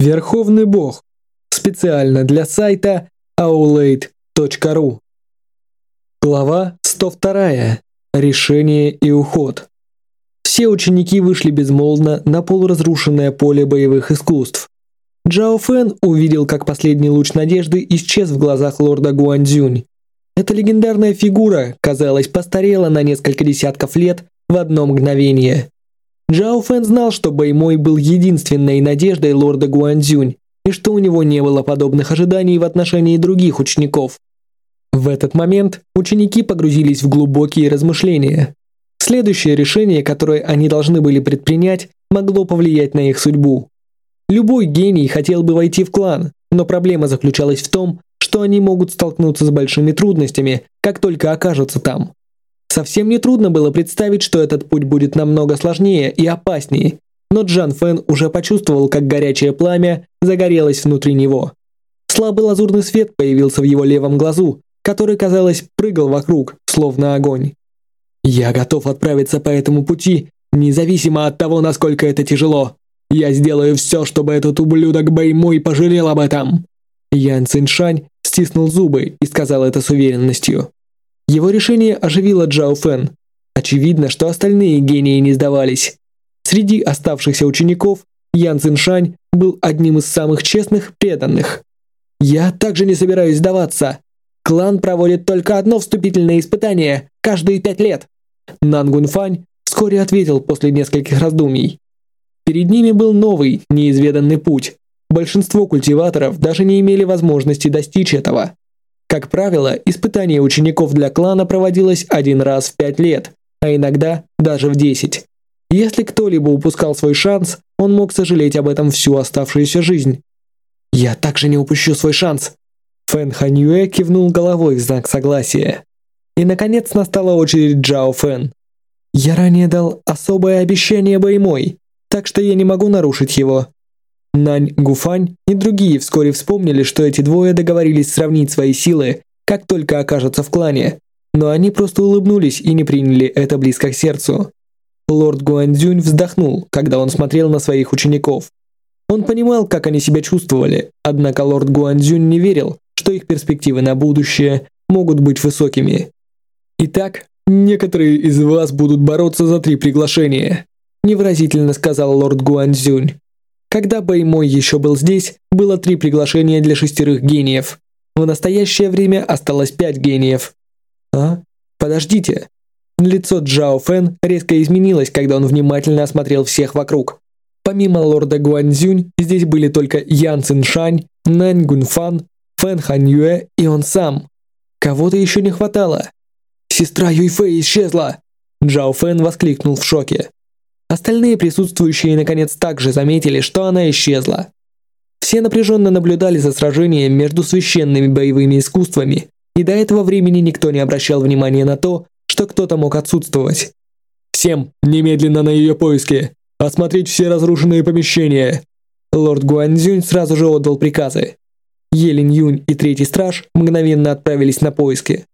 Верховный Бог. Специально для сайта aulade.ru. Глава 102. Решение и уход. Все ученики вышли безмолвно на полуразрушенное поле боевых искусств. Джао Фэн увидел, как последний луч надежды исчез в глазах лорда Гуанзюнь. Эта легендарная фигура, казалось, постарела на несколько десятков лет в одно мгновение. Джао Фэн знал, что Бэймой был единственной надеждой лорда Гуанзюнь, и что у него не было подобных ожиданий в отношении других учеников. В этот момент ученики погрузились в глубокие размышления. Следующее решение, которое они должны были предпринять, могло повлиять на их судьбу. Любой гений хотел бы войти в клан, но проблема заключалась в том, что они могут столкнуться с большими трудностями, как только окажутся там. Совсем не трудно было представить, что этот путь будет намного сложнее и опаснее, но Джан Фэн уже почувствовал, как горячее пламя загорелось внутри него. Слабый лазурный свет появился в его левом глазу, который, казалось, прыгал вокруг, словно огонь. «Я готов отправиться по этому пути, независимо от того, насколько это тяжело. Я сделаю все, чтобы этот ублюдок Бэймой пожалел об этом!» Ян Циншань стиснул зубы и сказал это с уверенностью. Его решение оживило Джао Фэн. Очевидно, что остальные гении не сдавались. Среди оставшихся учеников Ян Циншань был одним из самых честных, преданных. «Я также не собираюсь сдаваться. Клан проводит только одно вступительное испытание каждые пять лет». Нан Гунфань вскоре ответил после нескольких раздумий. Перед ними был новый, неизведанный путь. Большинство культиваторов даже не имели возможности достичь этого. Как правило, испытание учеников для клана проводилось один раз в пять лет, а иногда даже в десять. Если кто-либо упускал свой шанс, он мог сожалеть об этом всю оставшуюся жизнь. «Я также не упущу свой шанс!» Фэн Ханьюэ кивнул головой в знак согласия. И, наконец, настала очередь Джао Фэн. «Я ранее дал особое обещание Бэймой, так что я не могу нарушить его. Нань Гуфань и другие вскоре вспомнили, что эти двое договорились сравнить свои силы, как только окажутся в клане, но они просто улыбнулись и не приняли это близко к сердцу. Лорд Гуандзюнь вздохнул, когда он смотрел на своих учеников. Он понимал, как они себя чувствовали, однако лорд Гуандзюнь не верил, что их перспективы на будущее могут быть высокими. Итак, некоторые из вас будут бороться за три приглашения, невыразительно сказал лорд Гуандзюнь. Когда Бэймой еще был здесь, было три приглашения для шестерых гениев. В настоящее время осталось пять гениев. А? Подождите. Лицо Джао Фэн резко изменилось, когда он внимательно осмотрел всех вокруг. Помимо лорда Гуанзюнь, здесь были только Ян Циншань, Нань Гунфан, Фэн Хан Юэ и он сам. Кого-то еще не хватало. «Сестра Юйфэй исчезла!» Джао Фэн воскликнул в шоке. Остальные присутствующие наконец также заметили, что она исчезла. Все напряженно наблюдали за сражением между священными боевыми искусствами, и до этого времени никто не обращал внимания на то, что кто-то мог отсутствовать. «Всем немедленно на ее поиски! Осмотреть все разрушенные помещения!» Лорд Гуанзюнь сразу же отдал приказы. Елин Юнь и Третий Страж мгновенно отправились на поиски.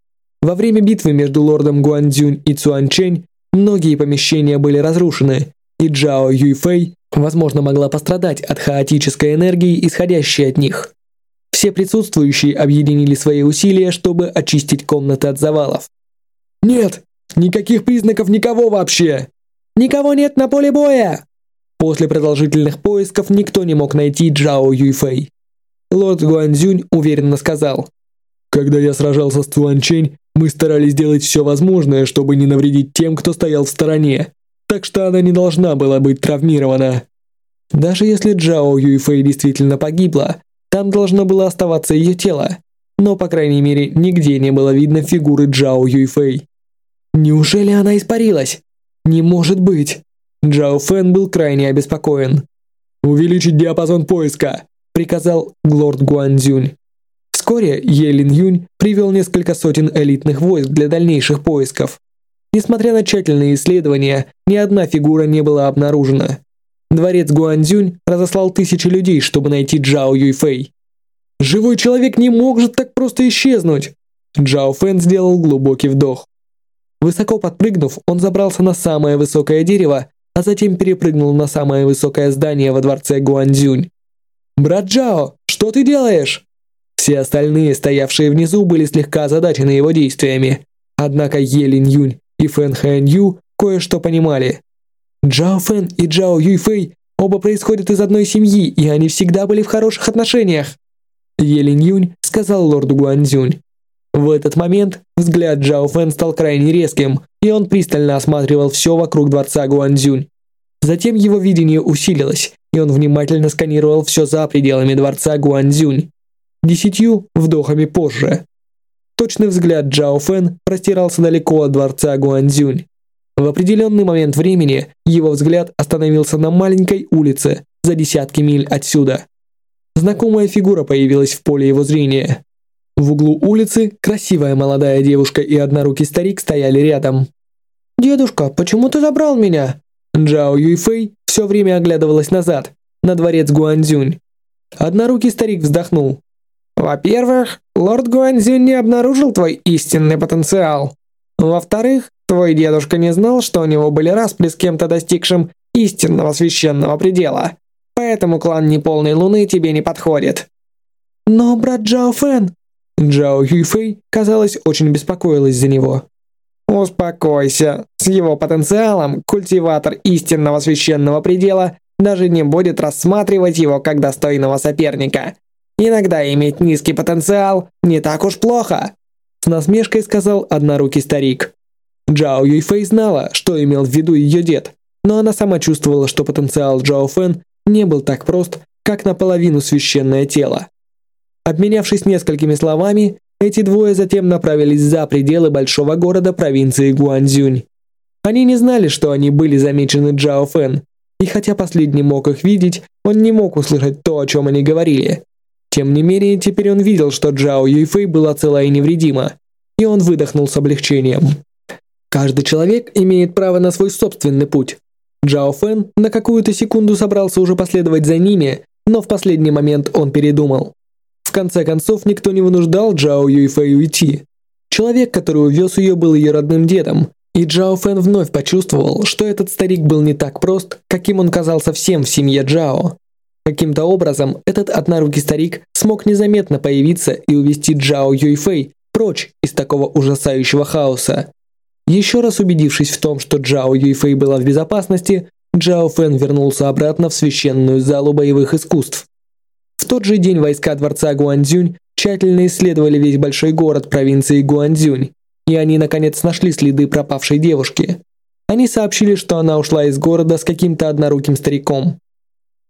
Во время битвы между лордом Гуанзюнь и Цуанчэнь Многие помещения были разрушены, и Джао Юйфэй, возможно, могла пострадать от хаотической энергии, исходящей от них. Все присутствующие объединили свои усилия, чтобы очистить комнаты от завалов. «Нет! Никаких признаков никого вообще! Никого нет на поле боя!» После продолжительных поисков никто не мог найти Джао Юйфэй. Лорд Гуанзюнь уверенно сказал. «Когда я сражался с Цуанчень, мы старались сделать все возможное, чтобы не навредить тем, кто стоял в стороне, так что она не должна была быть травмирована. Даже если Джао Юйфэй действительно погибла, там должно было оставаться ее тело, но, по крайней мере, нигде не было видно фигуры Джао Юйфэй. Неужели она испарилась? Не может быть. Джао Фэн был крайне обеспокоен. «Увеличить диапазон поиска», — приказал лорд Гуанзюнь. Вскоре Елин Юнь привел несколько сотен элитных войск для дальнейших поисков. Несмотря на тщательные исследования, ни одна фигура не была обнаружена. Дворец Гуанзюнь разослал тысячи людей, чтобы найти Джао Юйфэй. «Живой человек не может так просто исчезнуть!» Джао Фэн сделал глубокий вдох. Высоко подпрыгнув, он забрался на самое высокое дерево, а затем перепрыгнул на самое высокое здание во дворце Гуанзюнь. «Брат Джао, что ты делаешь?» Все остальные, стоявшие внизу, были слегка озадачены его действиями. Однако Е Лин Юнь и Фэн Хэн Ю кое-что понимали. Джао Фэн и Джао Юйфэй оба происходят из одной семьи, и они всегда были в хороших отношениях. Е Лин Юнь сказал лорду Гуанзюнь. В этот момент взгляд Джао Фэн стал крайне резким, и он пристально осматривал все вокруг дворца Гуанзюнь. Затем его видение усилилось, и он внимательно сканировал все за пределами дворца Гуанзюнь. Десятью вдохами позже. Точный взгляд Джао Фэн простирался далеко от дворца Гуанзюнь. В определенный момент времени его взгляд остановился на маленькой улице за десятки миль отсюда. Знакомая фигура появилась в поле его зрения. В углу улицы красивая молодая девушка и однорукий старик стояли рядом. «Дедушка, почему ты забрал меня?» Джао Юйфэй все время оглядывалась назад, на дворец Гуанзюнь. Однорукий старик вздохнул. «Во-первых, лорд Гуанзюнь не обнаружил твой истинный потенциал. Во-вторых, твой дедушка не знал, что у него были распри с кем-то достигшим истинного священного предела. Поэтому клан неполной луны тебе не подходит». «Но брат Джао Фэн...» Джао Юйфэй, казалось, очень беспокоилась за него. «Успокойся. С его потенциалом культиватор истинного священного предела даже не будет рассматривать его как достойного соперника. Иногда иметь низкий потенциал не так уж плохо», с насмешкой сказал однорукий старик. Джао Юйфэй знала, что имел в виду ее дед, но она сама чувствовала, что потенциал Джао Фэн не был так прост, как наполовину священное тело. Обменявшись несколькими словами, эти двое затем направились за пределы большого города провинции Гуанзюнь. Они не знали, что они были замечены Джао Фэн, и хотя последний мог их видеть, он не мог услышать то, о чем они говорили. Тем не менее, теперь он видел, что Джао Юйфэй была цела и невредима, и он выдохнул с облегчением. Каждый человек имеет право на свой собственный путь. Джао Фэн на какую-то секунду собрался уже последовать за ними, но в последний момент он передумал конце концов, никто не вынуждал Джао Юйфэй уйти. Человек, который увез ее, был ее родным дедом, и Джао Фэн вновь почувствовал, что этот старик был не так прост, каким он казался всем в семье Джао. Каким-то образом, этот однорукий старик смог незаметно появиться и увести Джао Юйфэй прочь из такого ужасающего хаоса. Еще раз убедившись в том, что Джао Юйфэй была в безопасности, Джао Фэн вернулся обратно в священную залу боевых искусств. В тот же день войска дворца Гуанзюнь тщательно исследовали весь большой город провинции Гуанзюнь, и они наконец нашли следы пропавшей девушки. Они сообщили, что она ушла из города с каким-то одноруким стариком.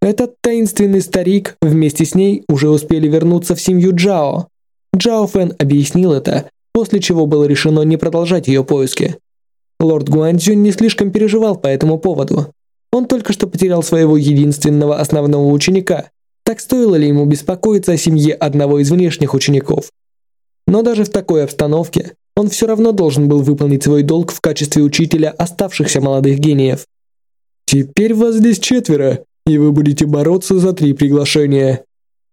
Этот таинственный старик вместе с ней уже успели вернуться в семью Джао. Джао Фэн объяснил это, после чего было решено не продолжать ее поиски. Лорд Гуанзюнь не слишком переживал по этому поводу. Он только что потерял своего единственного основного ученика, так стоило ли ему беспокоиться о семье одного из внешних учеников? Но даже в такой обстановке он все равно должен был выполнить свой долг в качестве учителя оставшихся молодых гениев. «Теперь вас здесь четверо, и вы будете бороться за три приглашения».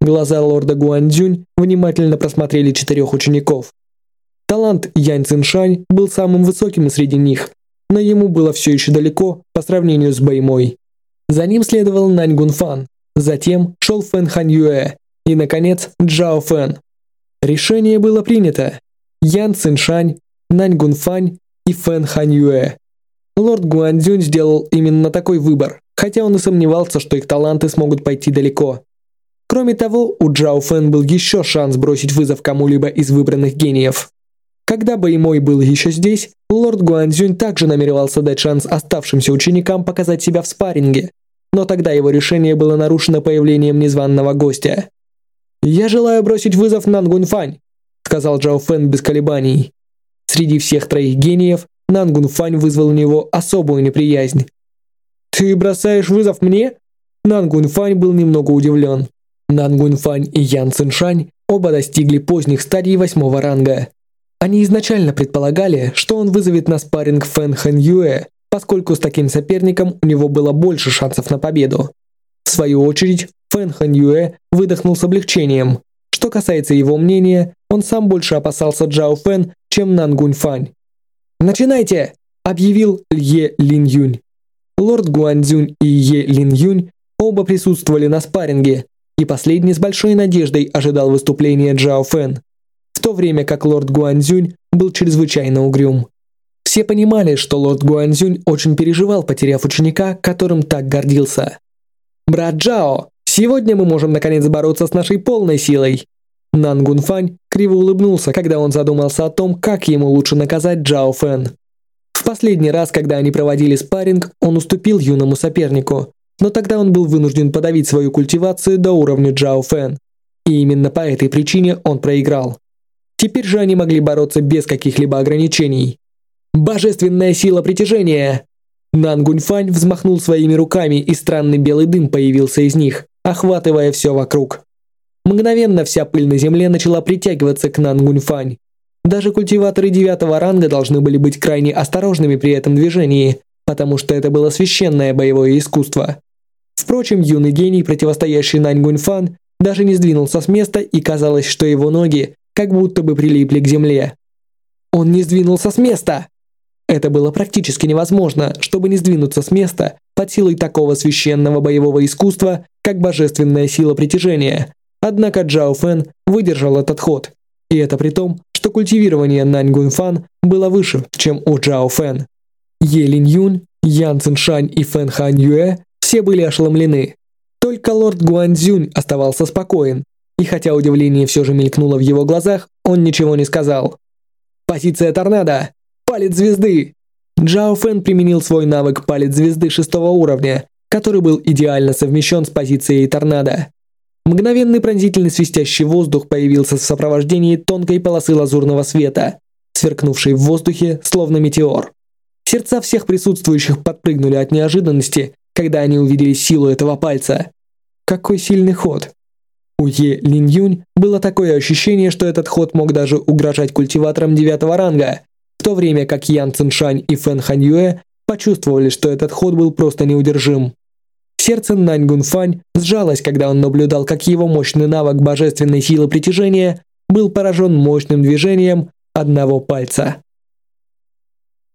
Глаза лорда Гуандзюнь внимательно просмотрели четырех учеников. Талант Янь Циншань был самым высоким среди них, но ему было все еще далеко по сравнению с Бэймой. За ним следовал Нань Гунфан, Затем шел Фэн Хан Юэ и, наконец, Джао Фэн. Решение было принято. Ян Циншань, Нань Гунфань и Фэн Хан Юэ. Лорд Гуандзюнь сделал именно такой выбор, хотя он и сомневался, что их таланты смогут пойти далеко. Кроме того, у Джао Фэн был еще шанс бросить вызов кому-либо из выбранных гениев. Когда Бэймой был еще здесь, лорд Гуанзюнь также намеревался дать шанс оставшимся ученикам показать себя в спарринге, но тогда его решение было нарушено появлением незваного гостя. «Я желаю бросить вызов Нан Гунфань», сказал Джао Фэн без колебаний. Среди всех троих гениев Нан Гунфань вызвал у него особую неприязнь. «Ты бросаешь вызов мне?» Нан Гунфань был немного удивлен. Нан Гунфань и Ян Циншань оба достигли поздних стадий восьмого ранга. Они изначально предполагали, что он вызовет на спарринг Фэн Хэн Юэ, поскольку с таким соперником у него было больше шансов на победу. В свою очередь, Фэн Хан Юэ выдохнул с облегчением. Что касается его мнения, он сам больше опасался Джао Фэн, чем Нан Гунь Фань. «Начинайте!» – объявил Лье Лин Юнь. Лорд Гуанзюнь и Е Лин Юнь оба присутствовали на спарринге, и последний с большой надеждой ожидал выступления Джао Фэн, в то время как лорд Гуанзюнь был чрезвычайно угрюм. Все понимали, что лорд Гуанзюнь очень переживал, потеряв ученика, которым так гордился. «Брат Джао, сегодня мы можем наконец бороться с нашей полной силой!» Нан Гунфань криво улыбнулся, когда он задумался о том, как ему лучше наказать Джао Фэн. Последний раз, когда они проводили спарринг, он уступил юному сопернику, но тогда он был вынужден подавить свою культивацию до уровня Джао Фэн. И именно по этой причине он проиграл. Теперь же они могли бороться без каких-либо ограничений. Божественная сила притяжения! Нан Гуньфань взмахнул своими руками, и странный белый дым появился из них, охватывая все вокруг. Мгновенно вся пыль на земле начала притягиваться к Нан Гуньфань. Даже культиваторы девятого ранга должны были быть крайне осторожными при этом движении, потому что это было священное боевое искусство. Впрочем, юный гений, противостоящий Нань Гуньфан, даже не сдвинулся с места и казалось, что его ноги как будто бы прилипли к земле. Он не сдвинулся с места! Это было практически невозможно, чтобы не сдвинуться с места под силой такого священного боевого искусства, как божественная сила притяжения. Однако Джао Фэн выдержал этот ход. И это при том, что культивирование Нань Гунфан было выше, чем у Джао Фэн. Е Линь Юнь, Ян Циншань и Фэн Хань Юэ все были ошеломлены. Только лорд Гуанзюнь оставался спокоен, и хотя удивление все же мелькнуло в его глазах, он ничего не сказал. «Позиция торнадо! Палец звезды!» Джао Фэн применил свой навык «Палец звезды» шестого уровня, который был идеально совмещен с позицией торнадо. Мгновенный пронзительный свистящий воздух появился в сопровождении тонкой полосы лазурного света, сверкнувшей в воздухе, словно метеор. Сердца всех присутствующих подпрыгнули от неожиданности, когда они увидели силу этого пальца. Какой сильный ход! У Е Лин Юнь было такое ощущение, что этот ход мог даже угрожать культиваторам девятого ранга, в то время как Ян Циншань и Фэн Хань Юэ почувствовали, что этот ход был просто неудержим. Сердце Нань Гунфань сжалось, когда он наблюдал, как его мощный навык божественной силы притяжения был поражен мощным движением одного пальца.